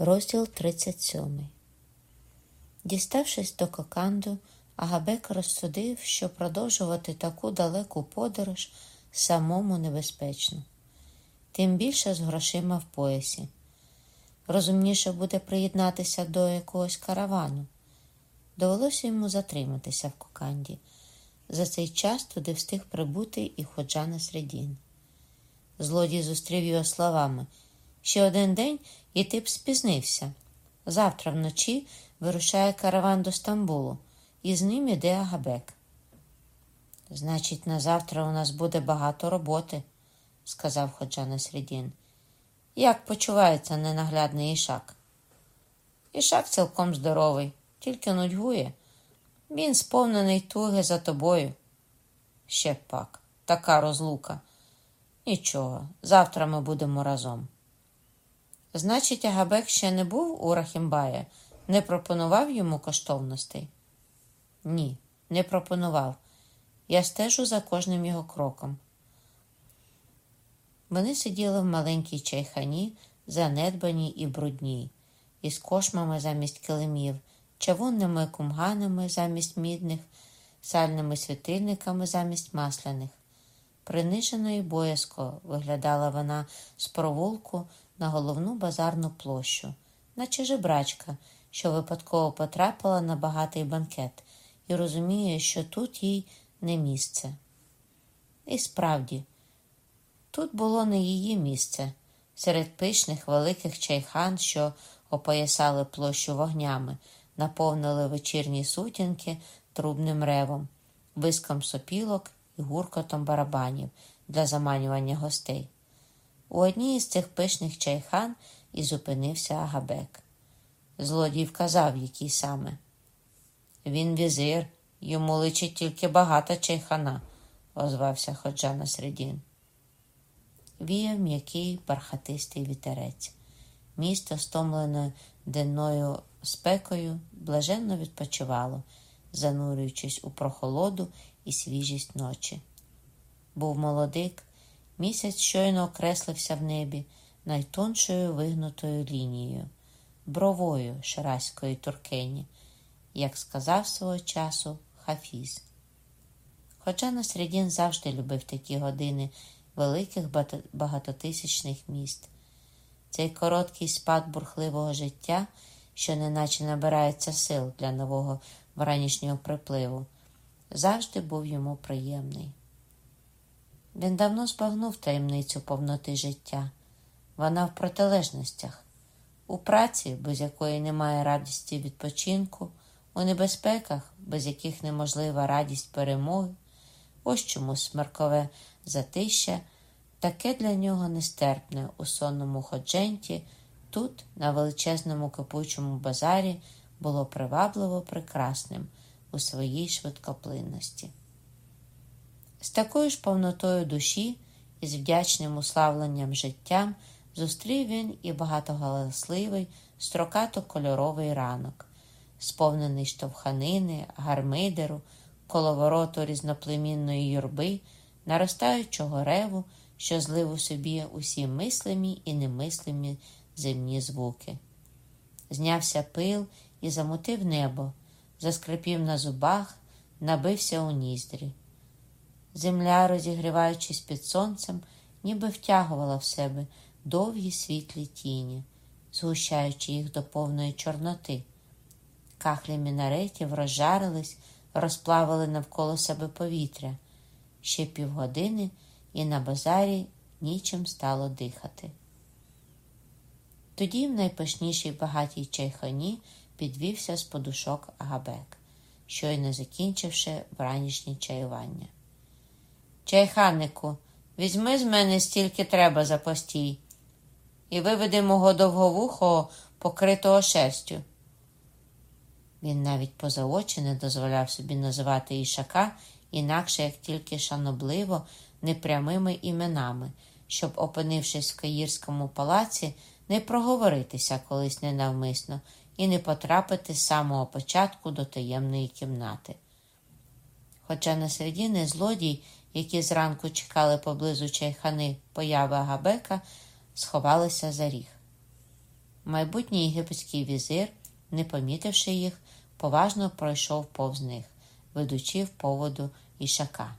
Розділ 37 Діставшись до Коканду, Агабек розсудив, що продовжувати таку далеку подорож самому небезпечно, тим більше з грошима в поясі. Розумніше буде приєднатися до якогось каравану. Довелося йому затриматися в Коканді. За цей час туди встиг прибути і ходжа на середін. Злодій зустрів його словами ще один день, і ти б спізнився. Завтра вночі вирушає караван до Стамбулу, і з ним іде Агабек. Значить, на завтра у нас буде багато роботи, сказав Ходжа Насредін. Як почувається ненаглядний ішак? Ішак цілком здоровий, тільки нудьгує. Він сповнений туги за тобою. Ще пак, така розлука. Нічого, завтра ми будемо разом. Значить, Агабек ще не був у Рахімбая, не пропонував йому коштовностей? Ні, не пропонував. Я стежу за кожним його кроком. Вони сиділи в маленькій чайхані, занедбаній і брудній, із кошмами замість килимів, чавунними кумганами замість мідних, сальними світильниками замість масляних. Принижено і боязко виглядала вона з провулку на головну базарну площу, наче жебрачка, що випадково потрапила на багатий банкет і розуміє, що тут їй не місце. І справді, тут було не її місце серед пишних великих чайхан, що опоясали площу вогнями, наповнили вечірні сутінки трубним ревом, виском сопілок і гуркотом барабанів для заманювання гостей. У одній із цих пишних чайхан і зупинився Агабек. Злодій вказав, який саме. Він візир, йому личить тільки багата чайхана, озвався Ходжа на середін. Віяв м'який бархатистий вітерець. Місто, стомлене денною спекою, блаженно відпочивало, занурюючись у прохолоду і свіжість ночі. Був молодик, місяць щойно окреслився в небі найтоншою вигнутою лінією, бровою шараської туркені, як сказав свого часу Хафіз. Хоча Насредін завжди любив такі години великих багатотисячних міст. Цей короткий спад бурхливого життя, що неначе набирається сил для нового вранішнього припливу, завжди був йому приємний. Він давно збагнув таємницю повноти життя. Вона в протилежностях, у праці, без якої немає радісті відпочинку, у небезпеках, без яких неможлива радість перемоги, ось чому смеркове затища таке для нього нестерпне у сонному ходженті, тут, на величезному кипучому базарі, було привабливо прекрасним у своїй швидкоплинності. З такою ж повнотою душі і з вдячним уславленням життям зустрів він і багатоголосливий, строкато кольоровий ранок, сповнений штовханини, гармидеру, коловороту різноплемінної юрби, наростаючого реву, що злив у собі усі мислимі і немислимі земні звуки. Знявся пил і замутив небо, заскрипів на зубах, набився у ніздрі. Земля, розігріваючись під сонцем, ніби втягувала в себе довгі світлі тіні, згущаючи їх до повної чорноти. Кахлі мінаретів розжарились, розплавили навколо себе повітря. Ще півгодини, і на базарі нічим стало дихати. Тоді в найпишнішій багатій чайхані підвівся з подушок Агабек, щойно закінчивши вранішнє чаювання. Чайханнику, візьми з мене стільки треба за постій, і виведи мого довговухого, покритого шерстю. Він навіть поза очі не дозволяв собі називати ішака інакше, як тільки шанобливо, непрямими іменами, щоб, опинившись в Каїрському палаці, не проговоритися колись ненавмисно і не потрапити з самого початку до таємної кімнати. Хоча на середині злодій які зранку чекали поблизу чайхани появи Агабека, сховалися за ріг. Майбутній єгипетський візир, не помітивши їх, поважно пройшов повз них, ведучи в поводу ішака.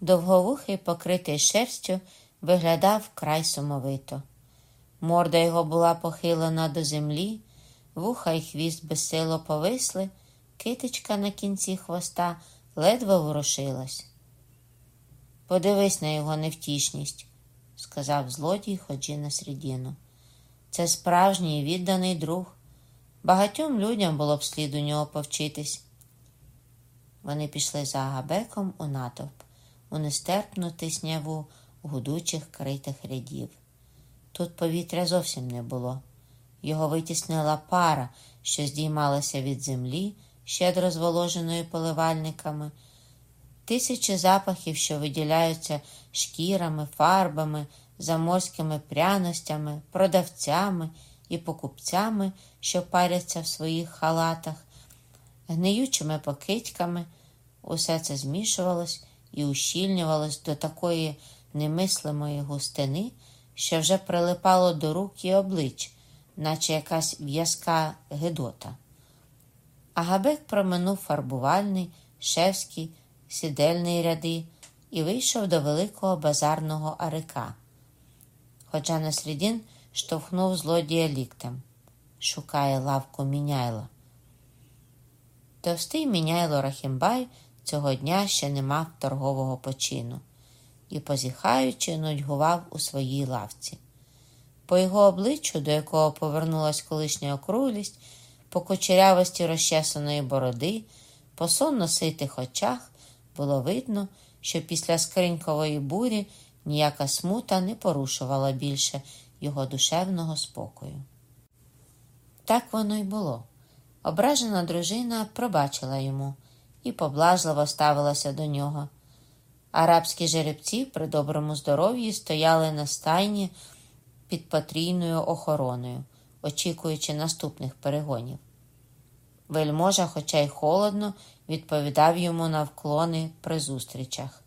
Довговухий, покритий шерстю, виглядав край сумовито. Морда його була похилена до землі, вуха й хвіст безсило повисли, китичка на кінці хвоста ледве ворушилась. Подивись на його невтішність, сказав злодій, ходжі на середину. Це справжній відданий друг. Багатьом людям було б слід у нього повчитись. Вони пішли за Агабеком у натовп, у нестерпну тисняву гудучих критих рядів. Тут повітря зовсім не було. Його витіснила пара, що здіймалася від землі, щедро зволоженої поливальниками, тисячі запахів, що виділяються шкірами, фарбами, заморськими пряностями, продавцями і покупцями, що паряться в своїх халатах, гниючими покидьками. Усе це змішувалось і ущільнювалось до такої немислимої густини, що вже прилипало до рук і облич, наче якась в'язка гидота. Агабек проминув фарбувальний, шевський, сідельний ряди і вийшов до великого базарного арика. Хоча Насредін штовхнув злодія ліктем. Шукає лавку міняйла. Товстий міняйло Рахімбай цього дня ще не мав торгового почину і, позіхаючи, нудьгував у своїй лавці. По його обличчю, до якого повернулась колишня округлість, по кучерявості розчесаної бороди, по сонно ситих очах було видно, що після скринькової бурі ніяка смута не порушувала більше його душевного спокою. Так воно й було. Ображена дружина пробачила йому і поблажливо ставилася до нього. Арабські жеребці при доброму здоров'ї стояли на стайні під потрійною охороною, очікуючи наступних перегонів. Вельможа, хоча й холодно, відповідав йому на вклони при зустрічах.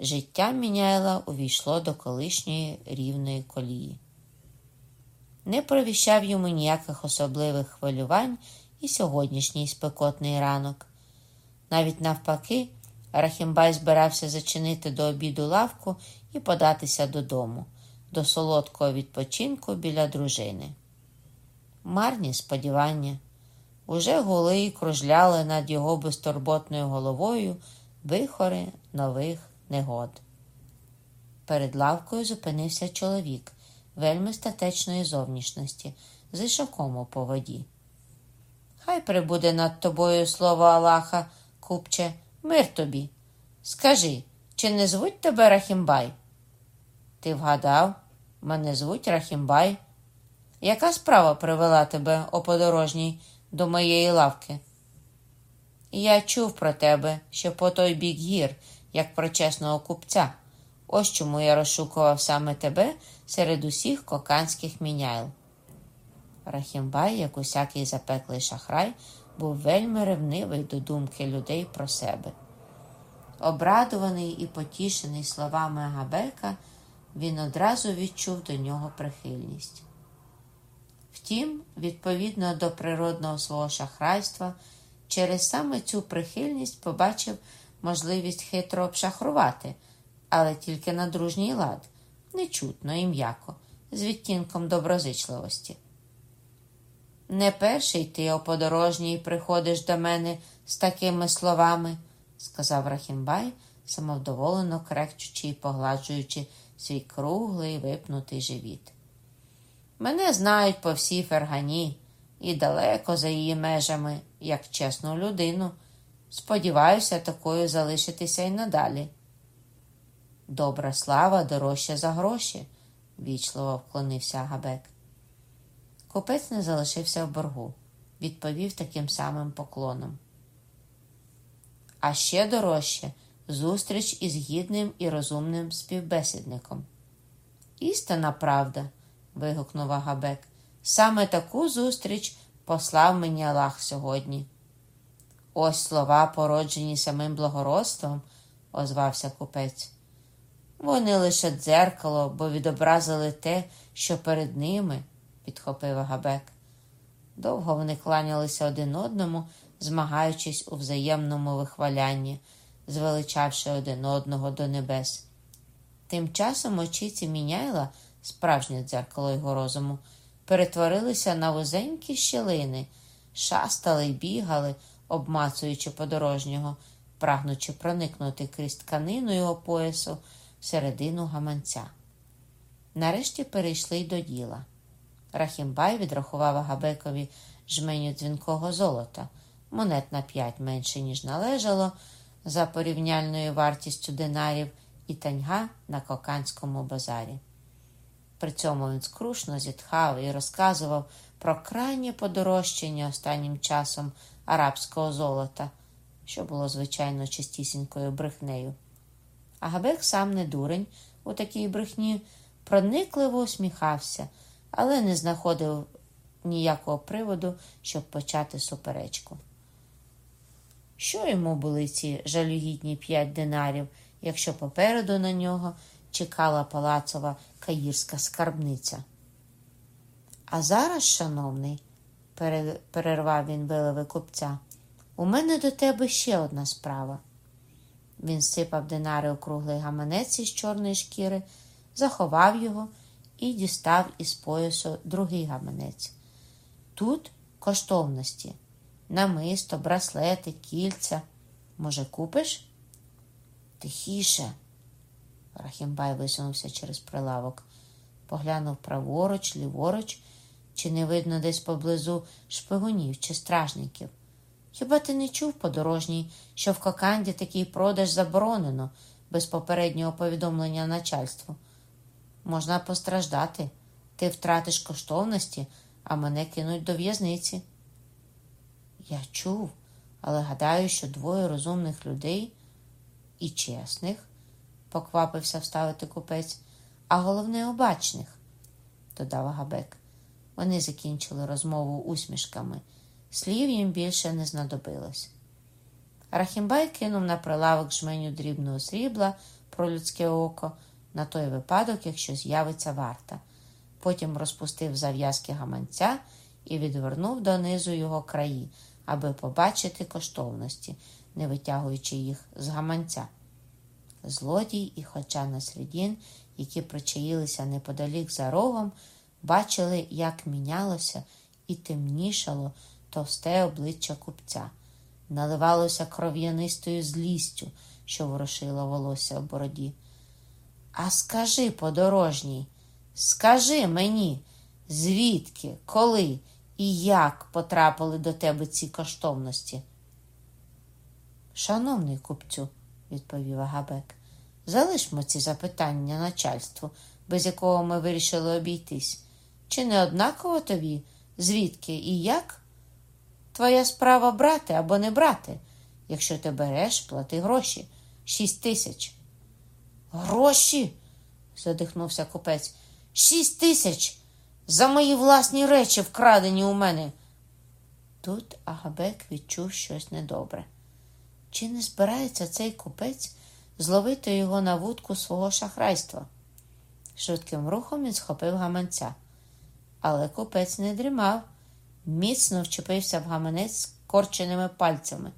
Життя Міняйла увійшло до колишньої рівної колії. Не провіщав йому ніяких особливих хвилювань і сьогоднішній спекотний ранок. Навіть навпаки, Рахімбай збирався зачинити до обіду лавку і податися додому, до солодкого відпочинку біля дружини. Марні сподівання уже гули кружляли над його безтурботною головою вихори нових негод. Перед лавкою зупинився чоловік вельми статечної зовнішності, з ішаком у поводі. Хай прибуде над тобою слово Аллаха, купче, мир тобі. Скажи, чи не звуть тебе Рахімбай? Ти вгадав, мене звуть Рахімбай. Яка справа привела тебе, о подорожній, до моєї лавки? Я чув про тебе, що по той бік гір, як про чесного купця. Ось чому я розшукував саме тебе серед усіх коканських міняйл. Рахімбай, як усякий запеклий шахрай, був вельми ревнивий до думки людей про себе. Обрадуваний і потішений словами Агабека, він одразу відчув до нього прихильність. Втім, відповідно до природного свого шахрайства, через саме цю прихильність побачив можливість хитро обшахрувати, але тільки на дружній лад, нечутно і м'яко, з відтінком доброзичливості. Не перший ти, о подорожній, приходиш до мене з такими словами, сказав Рахімбай, самовдоволено крекчучи і погладжуючи свій круглий випнутий живіт. Мене знають по всій фергані і далеко за її межами, як чесну людину. Сподіваюся, такою залишитися й надалі. Добра слава дорожча за гроші, вічливо вклонився Габек. Купець не залишився в боргу, відповів таким самим поклоном. А ще дорожче зустріч із гідним і розумним співбесідником. Істина правда, вигукнув Агабек. Саме таку зустріч послав мені Аллах сьогодні. Ось слова, породжені самим благородством, озвався купець. Вони лише дзеркало, бо відобразили те, що перед ними, підхопив Агабек. Довго вони кланялися один одному, змагаючись у взаємному вихвалянні, звеличавши один одного до небес. Тим часом очіці міняйла, справжнє дзеркало його розуму, перетворилися на вузенькі щілини, шастали й бігали, обмацуючи подорожнього, прагнучи проникнути крізь тканину його поясу всередину гаманця. Нарешті перейшли й до діла. Рахімбай відрахував Агабекові жменю дзвінкого золота, монет на п'ять менше, ніж належало, за порівняльною вартістю динарів і таньга на коканському базарі. При цьому він скрушно зітхав і розказував про крайнє подорожчання останнім часом арабського золота, що було, звичайно, чистісінькою брехнею. Агабек сам не дурень у такій брехні, проникливо усміхався, але не знаходив ніякого приводу, щоб почати суперечку. Що йому були ці жалюгідні п'ять динарів, якщо попереду на нього чекала палацова каїрська скарбниця? А зараз, шановний, перервав він виливи купця, у мене до тебе ще одна справа. Він сипав динари у круглий гаманець із чорної шкіри, заховав його і дістав із поясу другий гаманець. Тут коштовності, намисто, браслети, кільця. Може, купиш? Тихіше. Рахімбай висунувся через прилавок, поглянув праворуч, ліворуч, чи не видно десь поблизу шпигунів чи стражників. Хіба ти не чув, подорожній, що в Коканді такий продаж заборонено без попереднього повідомлення начальству? Можна постраждати. Ти втратиш коштовності, а мене кинуть до в'язниці. Я чув, але гадаю, що двоє розумних людей і чесних, поквапився вставити купець, а головне обачних, додав Агабек. Вони закінчили розмову усмішками. Слів їм більше не знадобилось. Рахімбай кинув на прилавок жменю дрібного срібла про людське око на той випадок, якщо з'явиться варта. Потім розпустив зав'язки гаманця і відвернув донизу його краї, аби побачити коштовності, не витягуючи їх з гаманця. Злодій і хоча на середін, які причаїлися неподалік за рогом, бачили, як мінялося і темнішало товсте обличчя купця, наливалося кров'янистою злістю, що ворошило волосся в бороді. А скажи, подорожній, скажи мені, звідки, коли і як потрапили до тебе ці коштовності? Шановний купцю, відповів Агабек, залишмо ці запитання начальству, без якого ми вирішили обійтись. Чи не однаково тобі, звідки і як? Твоя справа брати або не брати. Якщо ти береш, плати гроші шість тисяч. Гроші? задихнувся купець. Шість тисяч за мої власні речі, вкрадені у мене. Тут Агабек відчув щось недобре. Чи не збирається цей купець зловити його на вудку свого шахрайства? Швидким рухом він схопив гаманця. Але купець не дрімав, міцно вчепився в гаманець скорченими пальцями.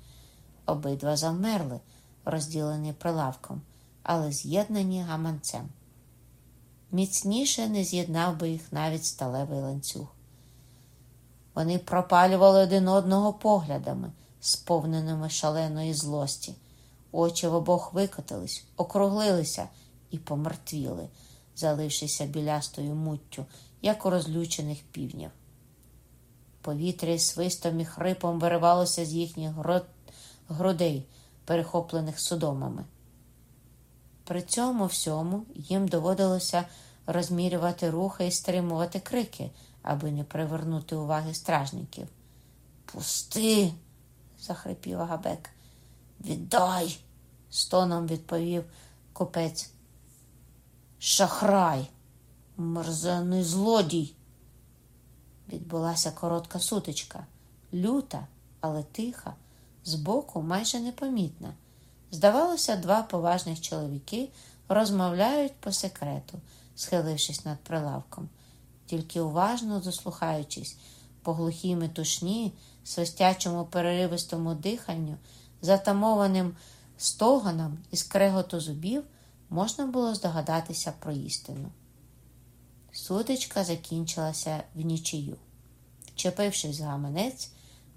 Обидва завмерли, розділені прилавком, але з'єднані гаманцем. Міцніше не з'єднав би їх навіть сталевий ланцюг. Вони пропалювали один одного поглядами, сповненими шаленої злості. Очі в обох викотились, округлилися і помертвіли, залившися білястою муттю, як у розлючених півнів. Повітря свистом і хрипом виривалося з їхніх грудей, перехоплених судомами. При цьому всьому їм доводилося розмірювати рухи і стримувати крики, аби не привернути уваги стражників. Пусти, захрипів Агабек. Віддай, стоном відповів купець. Шахрай, мерзений злодій. Відбулася коротка сутичка, люта, але тиха, збоку майже непомітна. Здавалося, два поважних чоловіки розмовляють по секрету, схилившись над прилавком. тільки уважно дослухаючись по глухій метушні, свистячому переривистому диханню, затамованим стогонам і скреготу зубів, можна було здогадатися про істину. Сутичка закінчилася в нічию. Вчепившись в гаманець,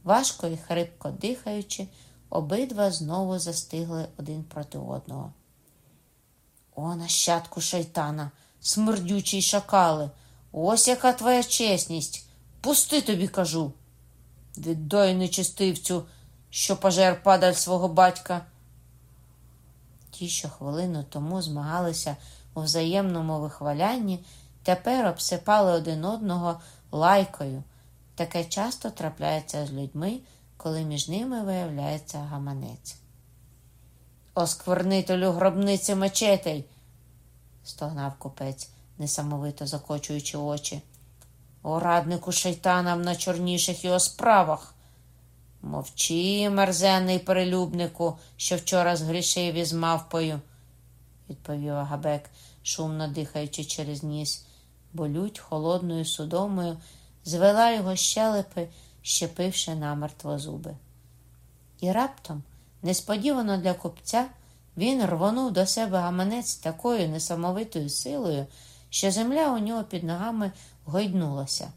важко і хрипко дихаючи, обидва знову застигли один проти одного. О, нащадку шайтана, смердючий шакали, ось яка твоя чесність. Пусти тобі, кажу. Віддай нечистивцю, що пожер падаль свого батька. Ті, що хвилину тому змагалися у взаємному вихвалянні, тепер обсипали один одного лайкою. Таке часто трапляється з людьми, коли між ними виявляється гаманець. Осквернителю гробниці мечетей, стогнав купець, несамовито закочуючи очі. О раднику шайтана в найчорніших його справах. Мовчи, мерзенний перелюбнику, що вчора згрішив із мавпою, відповів Агабек, шумно дихаючи через ніс, бо лють холодною судомою звела його щелепи, щепивши намертво зуби. І раптом, несподівано для купця, він рвонув до себе гаманець такою несамовитою силою, що земля у нього під ногами гойднулася.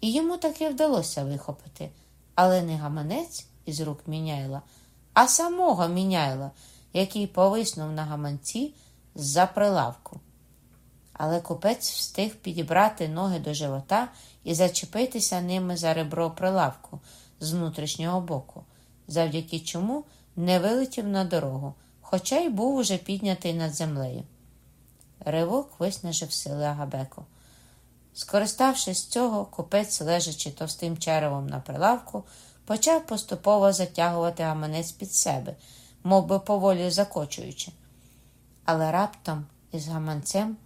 І йому таки вдалося вихопити, але не гаманець із рук міняйла, а самого міняйла, який повиснув на гаманці з-за прилавку. Але купець встиг підібрати ноги до живота і зачепитися ними за ребро прилавку з внутрішнього боку, завдяки чому не вилетів на дорогу, хоча й був уже піднятий над землею. Ривок виснажив сили Агабеку. Скориставшись цього, купець, лежачи товстим черевом на прилавку, почав поступово затягувати гаманець під себе, мов би поволі закочуючи. Але раптом із гаманцем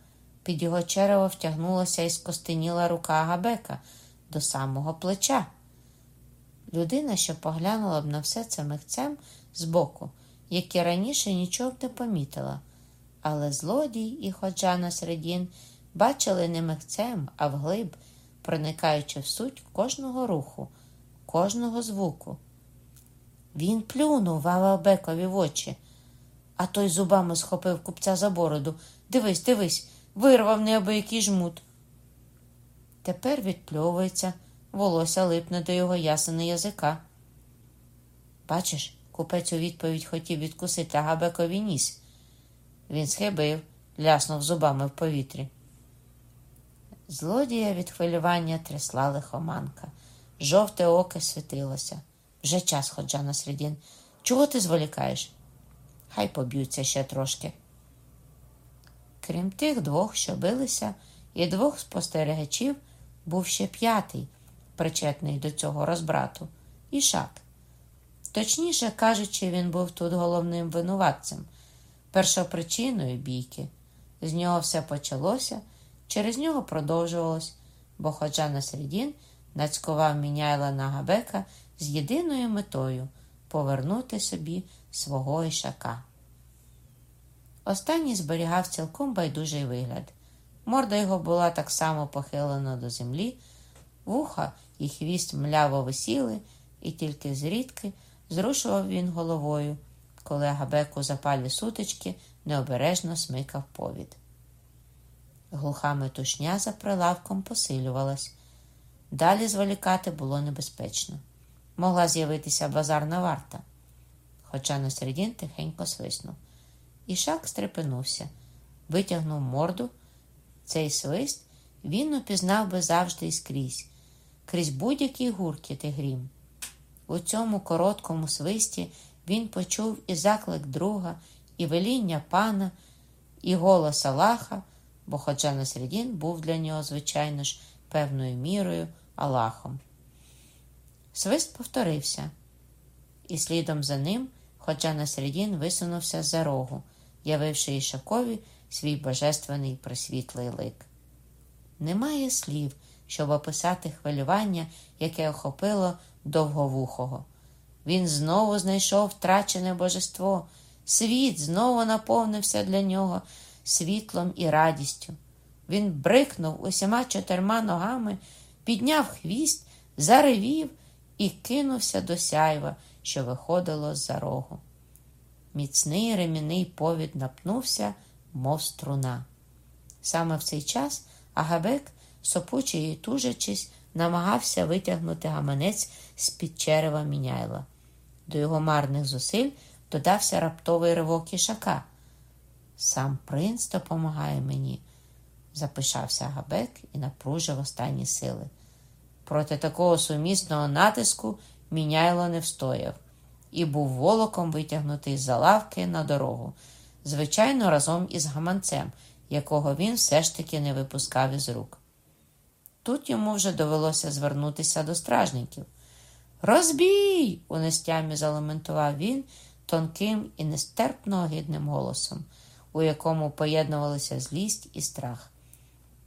під його черево втягнулася і скостеніла рука Агабека до самого плеча. Людина, що поглянула б на все це михцем збоку, як і раніше нічого б не помітила. Але злодій і ходжа на середін бачили не михцем, а вглиб, проникаючи в суть кожного руху, кожного звуку. Він плюнув Вавабекові в очі, а той зубами схопив купця за бороду. Дивись, дивись, вирвав неабиякий жмут. Тепер відпльовується, волосся липне до його ясени язика. Бачиш, купець у відповідь хотів відкусити Агабекові ніс. Він схибив, ляснув зубами в повітрі. Злодія від хвилювання трясла лихоманка. Жовте оке світилося. Вже час ходжа на середін. Чого ти зволікаєш? Хай поб'ються ще трошки. Крім тих двох, що билися, і двох спостерігачів, був ще п'ятий, причетний до цього розбрату, ішак. Точніше кажучи, він був тут головним винуватцем, першопричиною бійки. З нього все почалося, через нього продовжувалось, бо ходжа на середін нацькував міняйла на Габека з єдиною метою повернути собі свого ішака. Останній зберігав цілком байдужий вигляд. Морда його була так само похилена до землі, вуха і хвіст мляво висіли, і тільки зрідки зрушував він головою, коли Габек у запалі сутички необережно смикав повід. Глуха метушня за прилавком посилювалась. Далі зволікати було небезпечно. Могла з'явитися базарна варта, хоча на середін тихенько свиснув. Ішак стрепенувся, витягнув морду. Цей свист він упізнав би завжди і скрізь, крізь будь-який гуркіт і грім. У цьому короткому свисті він почув і заклик друга, і веління пана, і голос Аллаха, бо хоча на був для нього, звичайно ж, певною мірою Аллахом. Свист повторився, і слідом за ним, хоча на середін висунувся за рогу, явивши Ішакові свій божественний просвітлий лик. Немає слів, щоб описати хвилювання, яке охопило довговухого. Він знову знайшов втрачене божество, світ знову наповнився для нього світлом і радістю. Він брикнув усіма чотирма ногами, підняв хвіст, заревів і кинувся до сяйва, що виходило з-за рогу. Міцний ремінний повід напнувся, мов струна. Саме в цей час Агабек, сопучий і тужачись, намагався витягнути гаманець з-під черева міняйла. До його марних зусиль додався раптовий ривок ішака. Сам принц допомагає мені, запишався Агабек і напружив останні сили. Проти такого сумісного натиску міняйло не встояв і був волоком витягнутий з-за лавки на дорогу, звичайно, разом із гаманцем, якого він все ж таки не випускав із рук. Тут йому вже довелося звернутися до стражників. Розбій! у нестямі залементував він тонким і нестерпно огидним голосом, у якому поєднувалися злість і страх.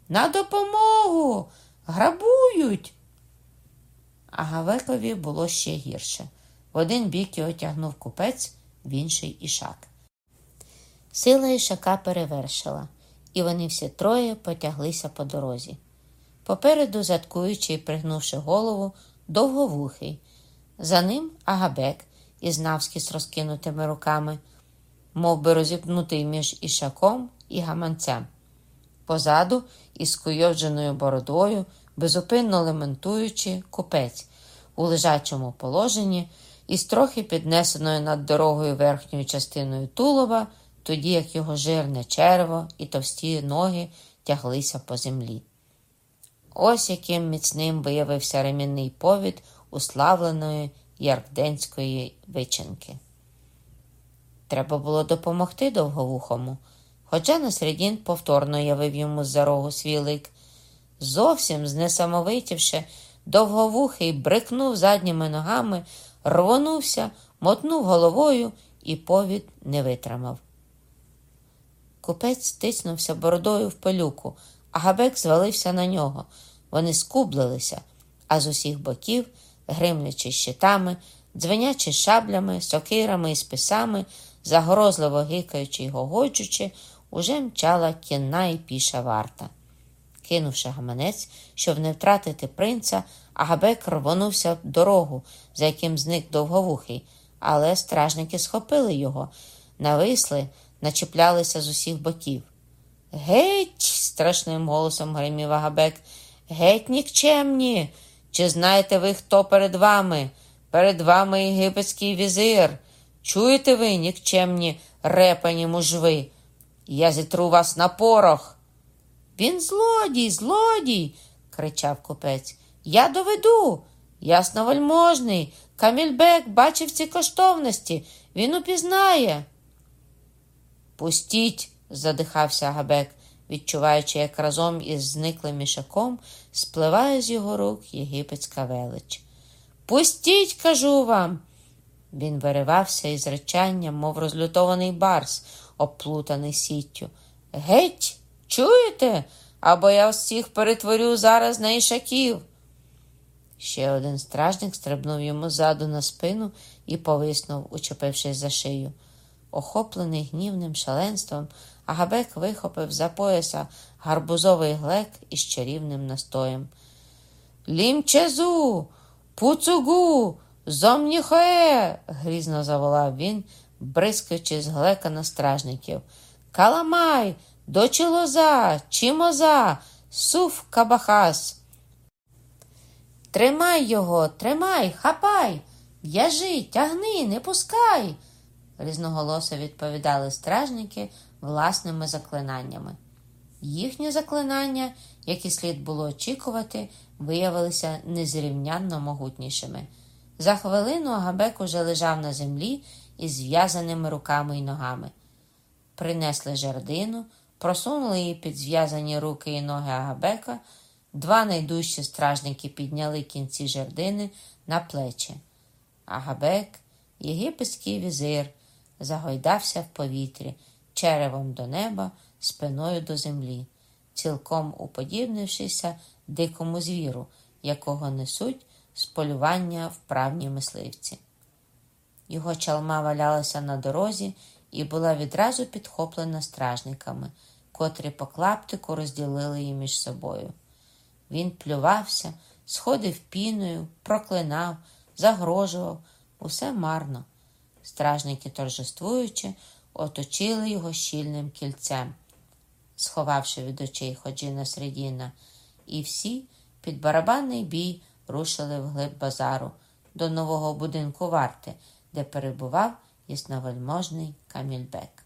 На допомогу! Грабують! А Гавекові було ще гірше. В один бік його тягнув купець, в інший ішак. Сила ішака перевершила, і вони всі троє потяглися по дорозі. Попереду, заткуючи і пригнувши голову, довговухий. За ним Агабек із навскіз розкинутими руками, мов би розіпнутий між ішаком і гаманцем. Позаду, із скуйовдженою бородою, безупинно лементуючи, купець у лежачому положенні із трохи піднесеною над дорогою верхньою частиною тулова, тоді як його жирне черво і товсті ноги тяглися по землі. Ось яким міцним виявився ремінний повід уславленої яркденської вичинки. Треба було допомогти довговухому, хоча Насредін повторно явив йому з-за рогу свій лик. Зовсім знесамовитівши, довговухий брикнув задніми ногами, рвонувся, мотнув головою і повід не витримав. Купець стиснувся бородою в пилюку, а габек звалився на нього. Вони скублилися, а з усіх боків, гримлячи щитами, дзвенячи шаблями, сокирами і списами, загрозливо гикаючи й гогочучи, уже мчала кінна і піша варта. Кинувши гаманець, щоб не втратити принца, Агабек рвонувся в дорогу, за яким зник довговухий, але стражники схопили його, нависли, начіплялися з усіх боків. Геть, страшним голосом гримів Агабек, геть нікчемні. Чи знаєте ви, хто перед вами? Перед вами єгипетський візир. Чуєте ви, нікчемні репані мужви? Я зітру вас на порох. Він злодій, злодій, кричав купець. Я доведу. Ясновельможний. Камільбек бачив ці коштовності. Він упізнає. Пустіть, задихався Габек, відчуваючи, як разом із зниклим мішаком спливає з його рук єгипетська велич. Пустіть, кажу вам. Він виривався із речанням, мов розлютований барс, оплутаний сіттю. Геть, чуєте? Або я всіх перетворю зараз на ішаків. Ще один стражник стрибнув йому ззаду на спину і повиснув, учепившись за шию. Охоплений гнівним шаленством, Агабек вихопив за пояса гарбузовий глек із чарівним настоєм. Лімчезу, пуцугу, зомніхоє, грізно заволав він, бризкаючи з глека на стражників. Каламай, дочі лоза, чимоза, суф кабахас. Тримай його, тримай, хапай, в'яжи, тягни, не пускай, різноголосо відповідали стражники власними заклинаннями. Їхні заклинання, які слід було очікувати, виявилися незрівнянно могутнішими. За хвилину Агабек уже лежав на землі із зв'язаними руками й ногами. Принесли жердину, просунули її під зв'язані руки і ноги Агабека. Два найдужчі стражники підняли кінці жердини на плечі. Агабек, єгипетський візир, загойдався в повітрі, черевом до неба, спиною до землі, цілком уподібнившися дикому звіру, якого несуть з полювання вправні мисливці. Його чалма валялася на дорозі і була відразу підхоплена стражниками. котрі по клаптику розділили її між собою. Він плювався, сходив піною, проклинав, загрожував, усе марно. Стражники, торжествуючи, оточили його щільним кільцем, сховавши від очей Ходжіна Средіна, і всі під барабанний бій рушили вглиб базару до нового будинку варти, де перебував ясновельможний Камільбек.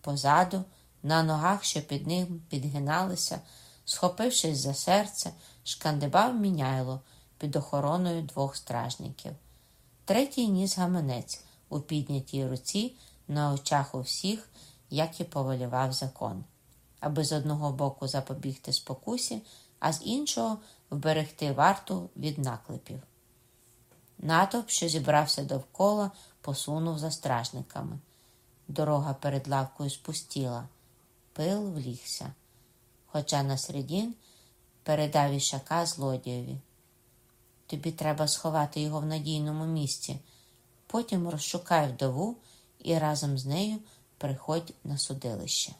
Позаду, на ногах, що під ним підгиналися, схопившись за серце, шкандибав міняйло під охороною двох стражників. Третій ніс гаманець у піднятій руці на очах у всіх, як і повелівав закон, аби з одного боку запобігти спокусі, а з іншого вберегти варту від наклепів. Натовп, що зібрався довкола, посунув за стражниками. Дорога перед лавкою спустіла, пил влігся. Хоча на середін передав ішака злодієві. Тобі треба сховати його в надійному місці. Потім розшукай вдову і разом з нею приходь на судилище.